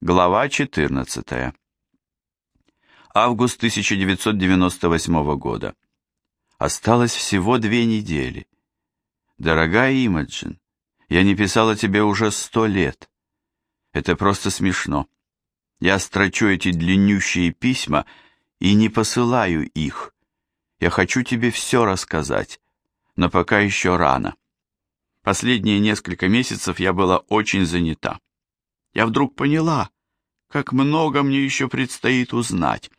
Глава 14. Август 1998 года. Осталось всего две недели. Дорогая Имаджин, я не писала тебе уже сто лет. Это просто смешно. Я строчу эти длиннющие письма и не посылаю их. Я хочу тебе все рассказать, но пока еще рано. Последние несколько месяцев я была очень занята я вдруг поняла, как много мне еще предстоит узнать.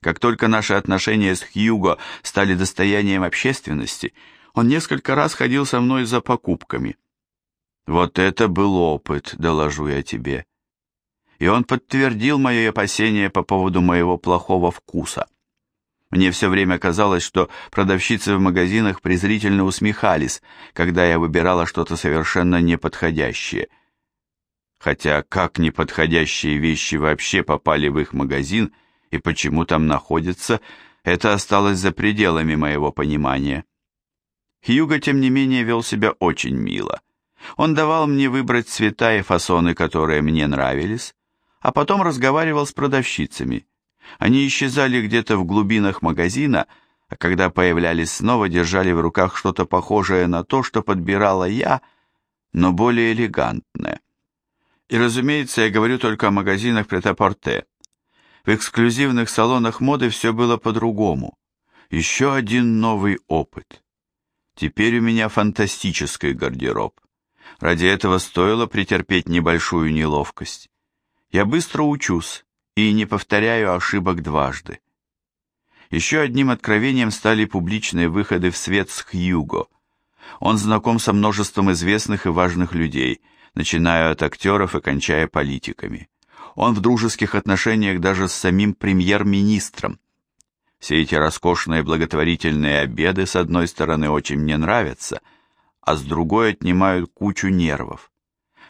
Как только наши отношения с Хьюго стали достоянием общественности, он несколько раз ходил со мной за покупками. Вот это был опыт, доложу я тебе. И он подтвердил мои опасения по поводу моего плохого вкуса. Мне все время казалось, что продавщицы в магазинах презрительно усмехались, когда я выбирала что-то совершенно неподходящее – хотя как неподходящие вещи вообще попали в их магазин и почему там находятся, это осталось за пределами моего понимания. Хьюго, тем не менее, вел себя очень мило. Он давал мне выбрать цвета и фасоны, которые мне нравились, а потом разговаривал с продавщицами. Они исчезали где-то в глубинах магазина, а когда появлялись снова, держали в руках что-то похожее на то, что подбирала я, но более элегантное. И, разумеется, я говорю только о магазинах претапорте. В эксклюзивных салонах моды все было по-другому. Еще один новый опыт. Теперь у меня фантастический гардероб. Ради этого стоило претерпеть небольшую неловкость. Я быстро учусь и не повторяю ошибок дважды. Еще одним откровением стали публичные выходы в свет с Хьюго. Он знаком со множеством известных и важных людей – начиная от актеров и кончая политиками. Он в дружеских отношениях даже с самим премьер-министром. Все эти роскошные благотворительные обеды, с одной стороны, очень мне нравятся, а с другой отнимают кучу нервов.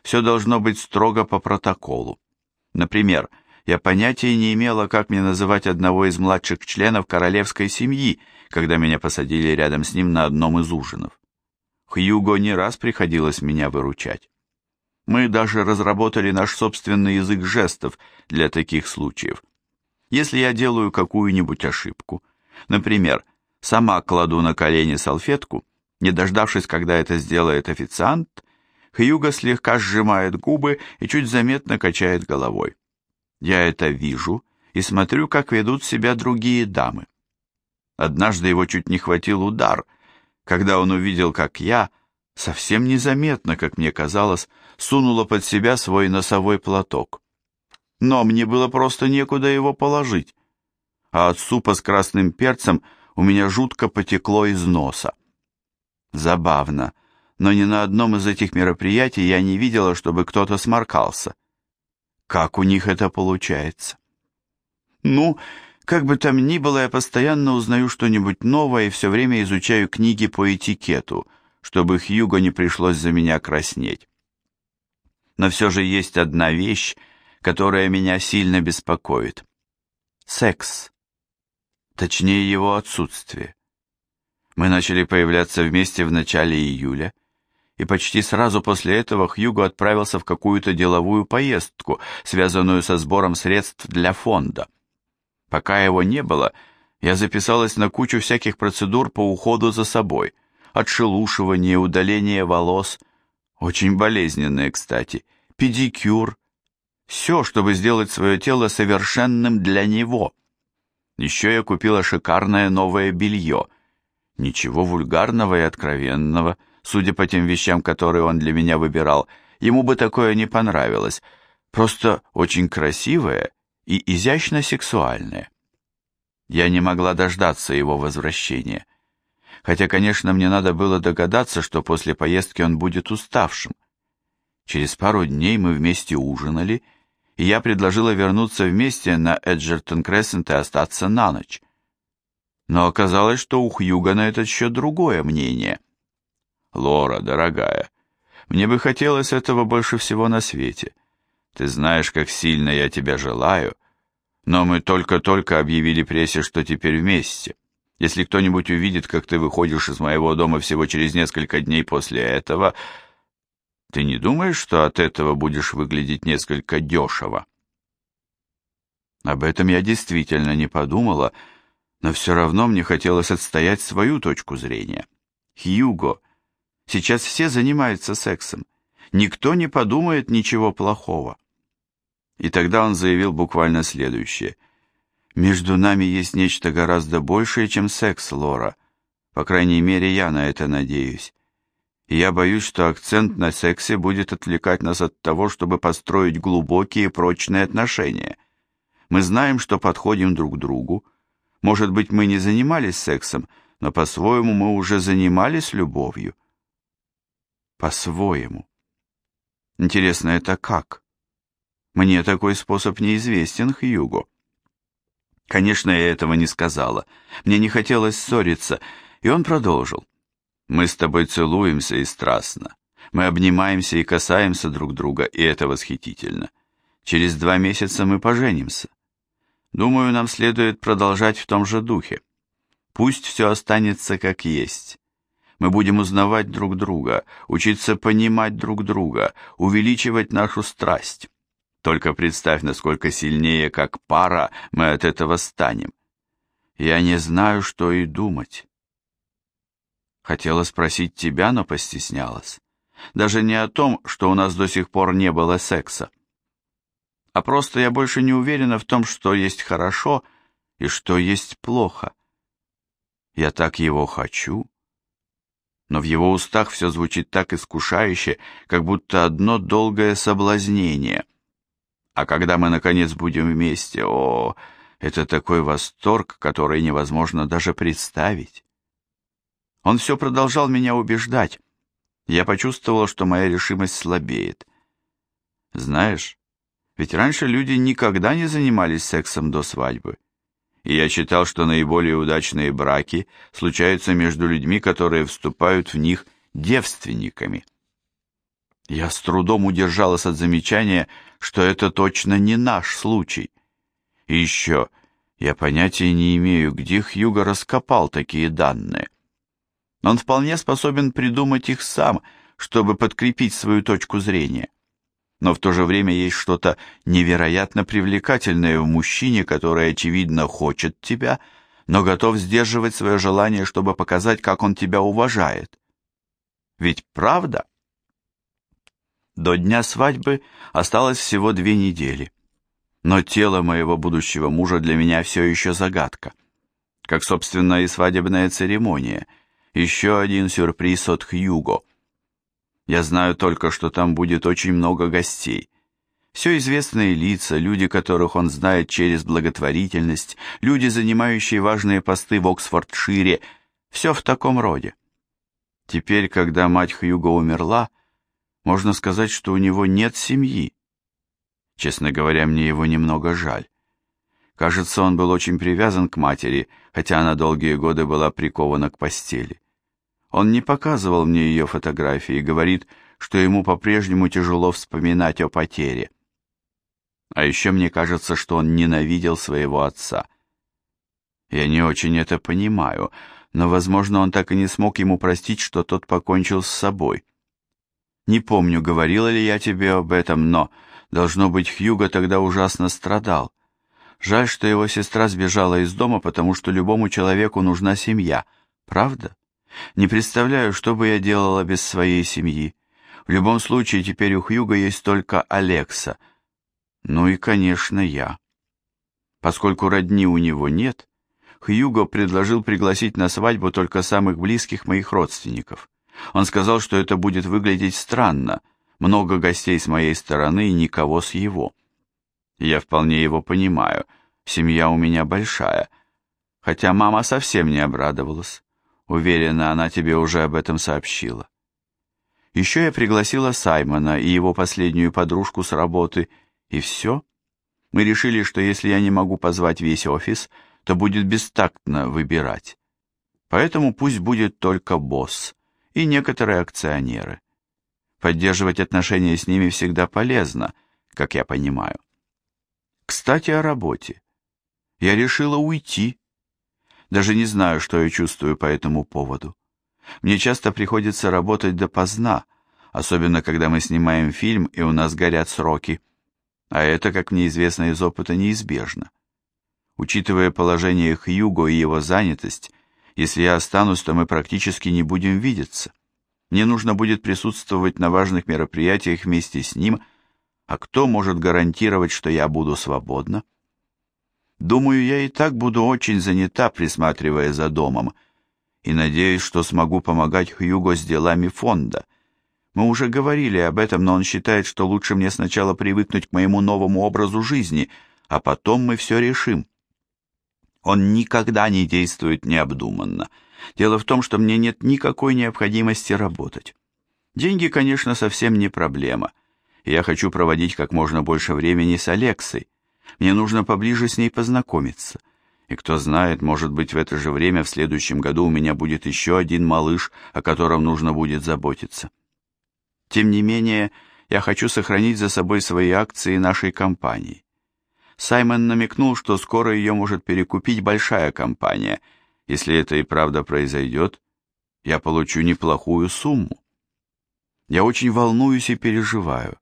Все должно быть строго по протоколу. Например, я понятия не имела, как мне называть одного из младших членов королевской семьи, когда меня посадили рядом с ним на одном из ужинов. Хьюго не раз приходилось меня выручать. Мы даже разработали наш собственный язык жестов для таких случаев. Если я делаю какую-нибудь ошибку, например, сама кладу на колени салфетку, не дождавшись, когда это сделает официант, Хьюго слегка сжимает губы и чуть заметно качает головой. Я это вижу и смотрю, как ведут себя другие дамы. Однажды его чуть не хватил удар, когда он увидел, как я, совсем незаметно, как мне казалось, сунула под себя свой носовой платок. Но мне было просто некуда его положить, а от супа с красным перцем у меня жутко потекло из носа. Забавно, но ни на одном из этих мероприятий я не видела, чтобы кто-то сморкался. Как у них это получается? Ну, как бы там ни было, я постоянно узнаю что-нибудь новое и все время изучаю книги по этикету, чтобы Хьюго не пришлось за меня краснеть но все же есть одна вещь, которая меня сильно беспокоит. Секс. Точнее, его отсутствие. Мы начали появляться вместе в начале июля, и почти сразу после этого Хьюго отправился в какую-то деловую поездку, связанную со сбором средств для фонда. Пока его не было, я записалась на кучу всяких процедур по уходу за собой, отшелушивание, удаление волос – очень болезненные, кстати. Педикюр. Все, чтобы сделать свое тело совершенным для него. Еще я купила шикарное новое белье. Ничего вульгарного и откровенного, судя по тем вещам, которые он для меня выбирал. Ему бы такое не понравилось. Просто очень красивое и изящно сексуальное. Я не могла дождаться его возвращения хотя, конечно, мне надо было догадаться, что после поездки он будет уставшим. Через пару дней мы вместе ужинали, и я предложила вернуться вместе на Эджертон Крессент и остаться на ночь. Но оказалось, что у Хьюга на этот счет другое мнение. «Лора, дорогая, мне бы хотелось этого больше всего на свете. Ты знаешь, как сильно я тебя желаю, но мы только-только объявили прессе, что теперь вместе. Если кто-нибудь увидит, как ты выходишь из моего дома всего через несколько дней после этого... Ты не думаешь, что от этого будешь выглядеть несколько дешево? Об этом я действительно не подумала, но все равно мне хотелось отстоять свою точку зрения. Хьюго, сейчас все занимаются сексом. Никто не подумает ничего плохого. И тогда он заявил буквально следующее. «Между нами есть нечто гораздо большее, чем секс, Лора. По крайней мере, я на это надеюсь. И я боюсь, что акцент на сексе будет отвлекать нас от того, чтобы построить глубокие прочные отношения. Мы знаем, что подходим друг другу. Может быть, мы не занимались сексом, но по-своему мы уже занимались любовью. По-своему. Интересно, это как? Мне такой способ неизвестен, Хьюго. Конечно, я этого не сказала. Мне не хотелось ссориться, и он продолжил. Мы с тобой целуемся и страстно. Мы обнимаемся и касаемся друг друга, и это восхитительно. Через два месяца мы поженимся. Думаю, нам следует продолжать в том же духе. Пусть все останется как есть. Мы будем узнавать друг друга, учиться понимать друг друга, увеличивать нашу страсть. Только представь, насколько сильнее, как пара, мы от этого станем. Я не знаю, что и думать. Хотела спросить тебя, но постеснялась. Даже не о том, что у нас до сих пор не было секса. А просто я больше не уверена в том, что есть хорошо и что есть плохо. Я так его хочу. Но в его устах все звучит так искушающе, как будто одно долгое соблазнение. А когда мы, наконец, будем вместе, о, это такой восторг, который невозможно даже представить. Он все продолжал меня убеждать. Я почувствовал, что моя решимость слабеет. Знаешь, ведь раньше люди никогда не занимались сексом до свадьбы. И я читал, что наиболее удачные браки случаются между людьми, которые вступают в них девственниками. Я с трудом удержалась от замечания, что это точно не наш случай. И еще, я понятия не имею, где Хьюго раскопал такие данные. Он вполне способен придумать их сам, чтобы подкрепить свою точку зрения. Но в то же время есть что-то невероятно привлекательное в мужчине, который, очевидно, хочет тебя, но готов сдерживать свое желание, чтобы показать, как он тебя уважает. Ведь правда? До дня свадьбы осталось всего две недели. Но тело моего будущего мужа для меня все еще загадка. Как, собственно, и свадебная церемония – еще один сюрприз от Хьюго. Я знаю только, что там будет очень много гостей. Все известные лица, люди, которых он знает через благотворительность, люди, занимающие важные посты в Оксфордшире, все в таком роде. Теперь, когда мать Хьюго умерла, можно сказать, что у него нет семьи. Честно говоря, мне его немного жаль. Кажется, он был очень привязан к матери, хотя она долгие годы была прикована к постели. Он не показывал мне ее фотографии и говорит, что ему по-прежнему тяжело вспоминать о потере. А еще мне кажется, что он ненавидел своего отца. Я не очень это понимаю, но, возможно, он так и не смог ему простить, что тот покончил с собой. Не помню, говорила ли я тебе об этом, но, должно быть, Хьюго тогда ужасно страдал. Жаль, что его сестра сбежала из дома, потому что любому человеку нужна семья. Правда? Не представляю, что бы я делала без своей семьи. В любом случае, теперь у Хьюга есть только Алекса. Ну и, конечно, я. Поскольку родни у него нет, Хьюго предложил пригласить на свадьбу только самых близких моих родственников. Он сказал, что это будет выглядеть странно, много гостей с моей стороны и никого с его. Я вполне его понимаю. Семья у меня большая. Хотя мама совсем не обрадовалась. Уверена, она тебе уже об этом сообщила. Еще я пригласила Саймона и его последнюю подружку с работы, и все. Мы решили, что если я не могу позвать весь офис, то будет бестактно выбирать. Поэтому пусть будет только босс и некоторые акционеры. Поддерживать отношения с ними всегда полезно, как я понимаю. Кстати, о работе. Я решила уйти. Даже не знаю, что я чувствую по этому поводу. Мне часто приходится работать допоздна, особенно когда мы снимаем фильм и у нас горят сроки. А это, как мне известно из опыта, неизбежно. Учитывая положение Хьюго и его занятость, если я останусь, то мы практически не будем видеться. Мне нужно будет присутствовать на важных мероприятиях вместе с ним, а кто может гарантировать, что я буду свободна? Думаю, я и так буду очень занята, присматривая за домом, и надеюсь, что смогу помогать Хьюго с делами фонда. Мы уже говорили об этом, но он считает, что лучше мне сначала привыкнуть к моему новому образу жизни, а потом мы все решим. Он никогда не действует необдуманно. Дело в том, что мне нет никакой необходимости работать. Деньги, конечно, совсем не проблема. Я хочу проводить как можно больше времени с Алексой. Мне нужно поближе с ней познакомиться. И кто знает, может быть, в это же время в следующем году у меня будет еще один малыш, о котором нужно будет заботиться. Тем не менее, я хочу сохранить за собой свои акции нашей компании. Саймон намекнул, что скоро ее может перекупить большая компания. Если это и правда произойдет, я получу неплохую сумму. Я очень волнуюсь и переживаю.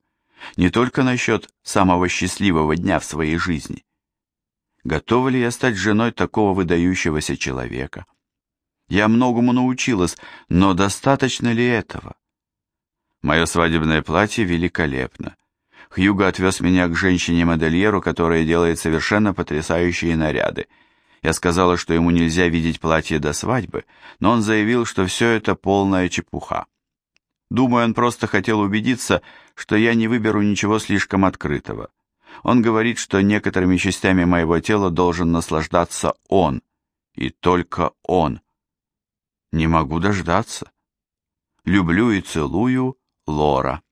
Не только насчет самого счастливого дня в своей жизни. Готова ли я стать женой такого выдающегося человека? Я многому научилась, но достаточно ли этого? Мое свадебное платье великолепно. Хьюго отвез меня к женщине-модельеру, которая делает совершенно потрясающие наряды. Я сказала, что ему нельзя видеть платье до свадьбы, но он заявил, что все это полная чепуха. Думаю, он просто хотел убедиться, что я не выберу ничего слишком открытого. Он говорит, что некоторыми частями моего тела должен наслаждаться он, и только он. Не могу дождаться. Люблю и целую Лора.